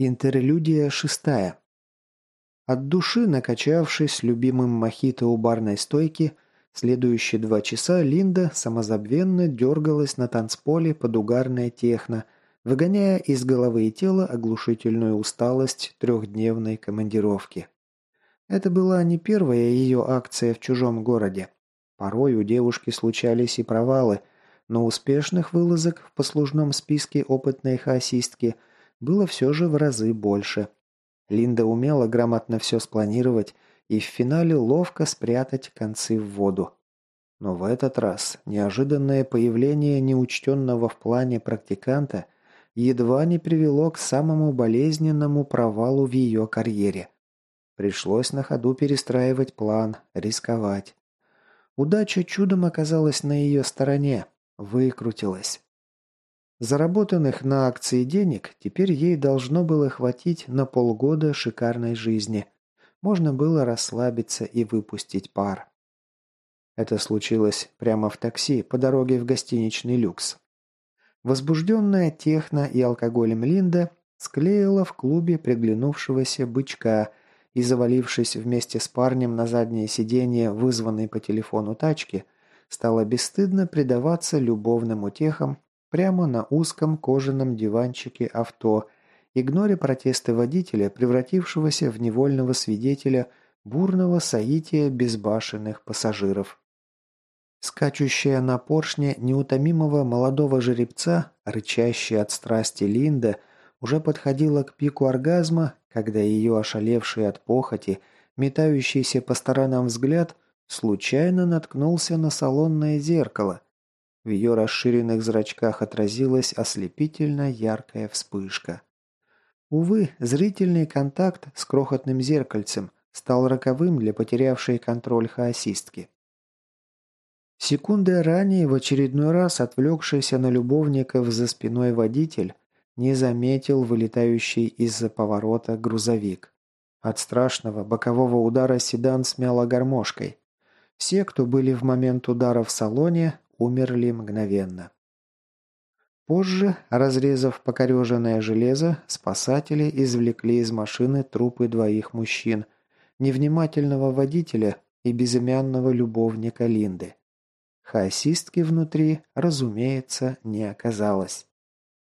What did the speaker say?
Интерлюдия шестая. От души, накачавшись любимым мохито у барной стойки, следующие два часа Линда самозабвенно дергалась на танцполе под угарное техно, выгоняя из головы и тела оглушительную усталость трехдневной командировки. Это была не первая ее акция в чужом городе. Порой у девушки случались и провалы, но успешных вылазок в послужном списке опытной хаосистки – было все же в разы больше. Линда умела грамотно все спланировать и в финале ловко спрятать концы в воду. Но в этот раз неожиданное появление неучтенного в плане практиканта едва не привело к самому болезненному провалу в ее карьере. Пришлось на ходу перестраивать план, рисковать. Удача чудом оказалась на ее стороне, выкрутилась. Заработанных на акции денег теперь ей должно было хватить на полгода шикарной жизни. Можно было расслабиться и выпустить пар. Это случилось прямо в такси по дороге в гостиничный люкс. Возбужденная техно и алкоголем Линда склеила в клубе приглянувшегося бычка и, завалившись вместе с парнем на заднее сиденье вызванной по телефону тачки, стала бесстыдно предаваться любовным утехам Прямо на узком кожаном диванчике авто, игноре протесты водителя, превратившегося в невольного свидетеля бурного соития безбашенных пассажиров. Скачущая на поршне неутомимого молодого жеребца, рычащая от страсти Линда, уже подходила к пику оргазма, когда ее ошалевший от похоти, метающийся по сторонам взгляд, случайно наткнулся на салонное зеркало – в ее расширенных зрачках отразилась ослепительно яркая вспышка. Увы, зрительный контакт с крохотным зеркальцем стал роковым для потерявшей контроль хаосистки. Секунды ранее в очередной раз отвлекшийся на любовников за спиной водитель не заметил вылетающий из-за поворота грузовик. От страшного бокового удара седан смяло гармошкой. Все, кто были в момент удара в салоне, умерли мгновенно. Позже, разрезав покореженное железо, спасатели извлекли из машины трупы двоих мужчин, невнимательного водителя и безымянного любовника Линды. Хаосистки внутри, разумеется, не оказалось.